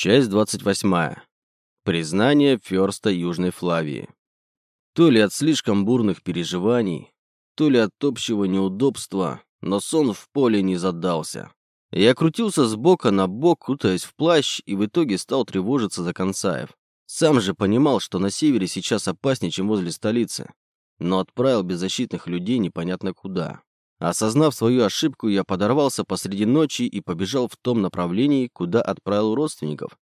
Часть 28. Признание Фёрста Южной Флавии. То ли от слишком бурных переживаний, то ли от общего неудобства, но сон в поле не задался. Я крутился с бока на бок, кутаясь в плащ, и в итоге стал тревожиться за Концаев. Сам же понимал, что на севере сейчас опаснее, чем возле столицы, но отправил беззащитных людей непонятно куда. Осознав свою ошибку, я подорвался посреди ночи и побежал в том направлении, куда отправил родственников,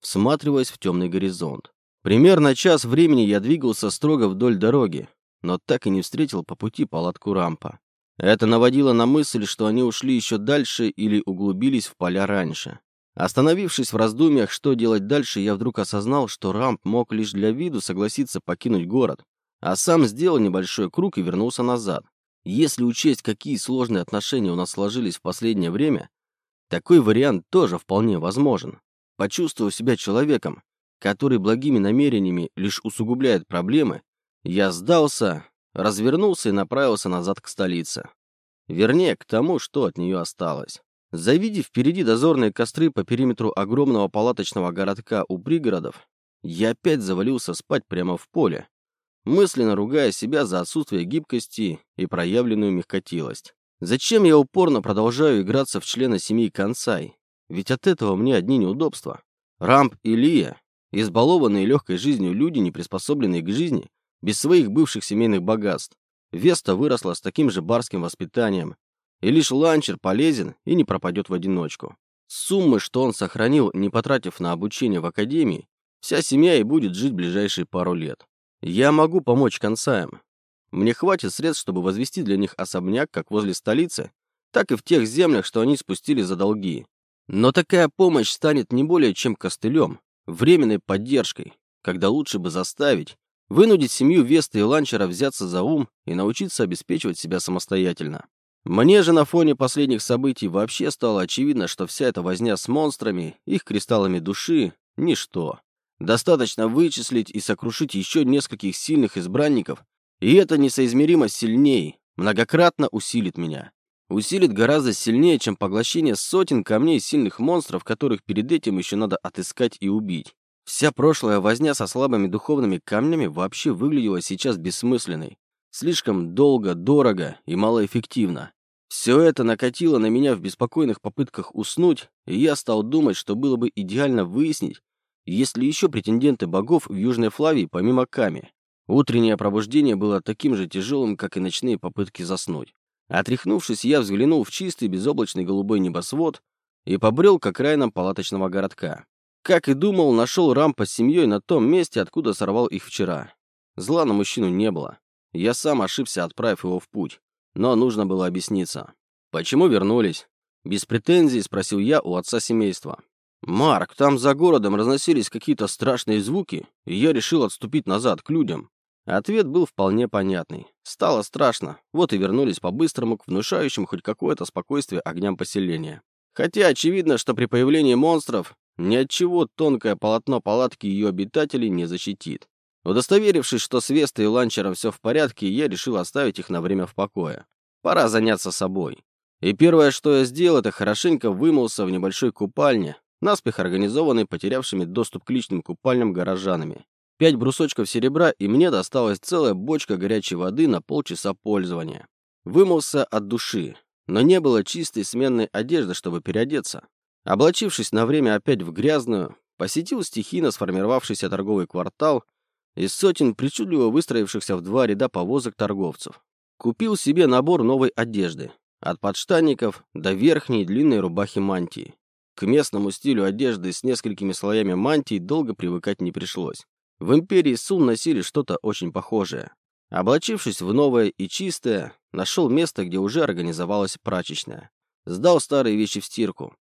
всматриваясь в темный горизонт. Примерно час времени я двигался строго вдоль дороги, но так и не встретил по пути палатку рампа. Это наводило на мысль, что они ушли еще дальше или углубились в поля раньше. Остановившись в раздумьях, что делать дальше, я вдруг осознал, что рамп мог лишь для виду согласиться покинуть город, а сам сделал небольшой круг и вернулся назад. Если учесть, какие сложные отношения у нас сложились в последнее время, такой вариант тоже вполне возможен. Почувствовав себя человеком, который благими намерениями лишь усугубляет проблемы, я сдался, развернулся и направился назад к столице. Вернее, к тому, что от нее осталось. Завидев впереди дозорные костры по периметру огромного палаточного городка у пригородов, я опять завалился спать прямо в поле, мысленно ругая себя за отсутствие гибкости и проявленную мягкотелость. Зачем я упорно продолжаю играться в члена семьи Консай? Ведь от этого мне одни неудобства. Рамп и Лия, избалованные легкой жизнью люди, не приспособленные к жизни, без своих бывших семейных богатств. Веста выросла с таким же барским воспитанием. И лишь ланчер полезен и не пропадет в одиночку. Суммы, что он сохранил, не потратив на обучение в академии, вся семья и будет жить ближайшие пару лет. Я могу помочь концаям. Мне хватит средств, чтобы возвести для них особняк как возле столицы, так и в тех землях, что они спустили за долги. Но такая помощь станет не более чем костылем, временной поддержкой, когда лучше бы заставить, вынудить семью Веста и Ланчера взяться за ум и научиться обеспечивать себя самостоятельно. Мне же на фоне последних событий вообще стало очевидно, что вся эта возня с монстрами, их кристаллами души – ничто. Достаточно вычислить и сокрушить еще нескольких сильных избранников, и это несоизмеримо сильнее, многократно усилит меня. Усилит гораздо сильнее, чем поглощение сотен камней сильных монстров, которых перед этим еще надо отыскать и убить. Вся прошлая возня со слабыми духовными камнями вообще выглядела сейчас бессмысленной. Слишком долго, дорого и малоэффективно. Все это накатило на меня в беспокойных попытках уснуть, и я стал думать, что было бы идеально выяснить, есть ли еще претенденты богов в Южной Флавии помимо Ками? Утреннее пробуждение было таким же тяжелым, как и ночные попытки заснуть. Отряхнувшись, я взглянул в чистый безоблачный голубой небосвод и побрел к окраинам палаточного городка. Как и думал, нашел рампа с семьей на том месте, откуда сорвал их вчера. Зла на мужчину не было. Я сам ошибся, отправив его в путь. Но нужно было объясниться. «Почему вернулись?» Без претензий спросил я у отца семейства. «Марк, там за городом разносились какие-то страшные звуки, и я решил отступить назад, к людям». Ответ был вполне понятный. Стало страшно, вот и вернулись по-быстрому к внушающим хоть какое-то спокойствие огням поселения. Хотя очевидно, что при появлении монстров ни от чего тонкое полотно палатки ее обитателей не защитит. Удостоверившись, что с Вестой и Ланчером все в порядке, я решил оставить их на время в покое. Пора заняться собой. И первое, что я сделал, это хорошенько вымылся в небольшой купальне, наспех организованный потерявшими доступ к личным купальням горожанами. Пять брусочков серебра, и мне досталась целая бочка горячей воды на полчаса пользования. Вымылся от души, но не было чистой сменной одежды, чтобы переодеться. Облачившись на время опять в грязную, посетил стихийно сформировавшийся торговый квартал из сотен причудливо выстроившихся в два ряда повозок торговцев. Купил себе набор новой одежды, от подштанников до верхней длинной рубахи-мантии. К местному стилю одежды с несколькими слоями мантий долго привыкать не пришлось. В империи Сун носили что-то очень похожее. Облачившись в новое и чистое, нашел место, где уже организовалась прачечная. Сдал старые вещи в стирку.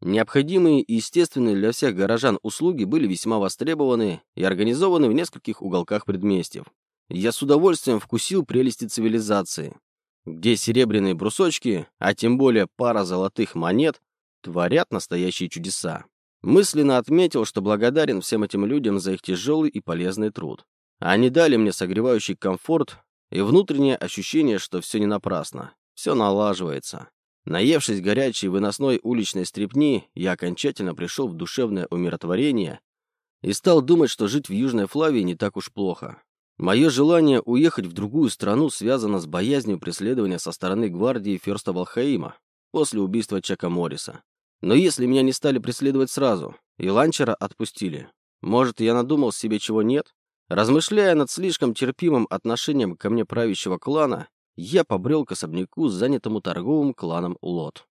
Необходимые и естественные для всех горожан услуги были весьма востребованы и организованы в нескольких уголках предместьев. Я с удовольствием вкусил прелести цивилизации, где серебряные брусочки, а тем более пара золотых монет, творят настоящие чудеса. Мысленно отметил, что благодарен всем этим людям за их тяжелый и полезный труд. Они дали мне согревающий комфорт и внутреннее ощущение, что все не напрасно. Все налаживается. Наевшись горячей выносной уличной стрепни, я окончательно пришел в душевное умиротворение и стал думать, что жить в Южной Флавии не так уж плохо. Мое желание уехать в другую страну связано с боязнью преследования со стороны гвардии Ферста Валхаима после убийства Чека Морриса. Но если меня не стали преследовать сразу, и ланчера отпустили, может, я надумал себе чего нет? Размышляя над слишком терпимым отношением ко мне правящего клана, я побрел к особняку, занятому торговым кланом Лот.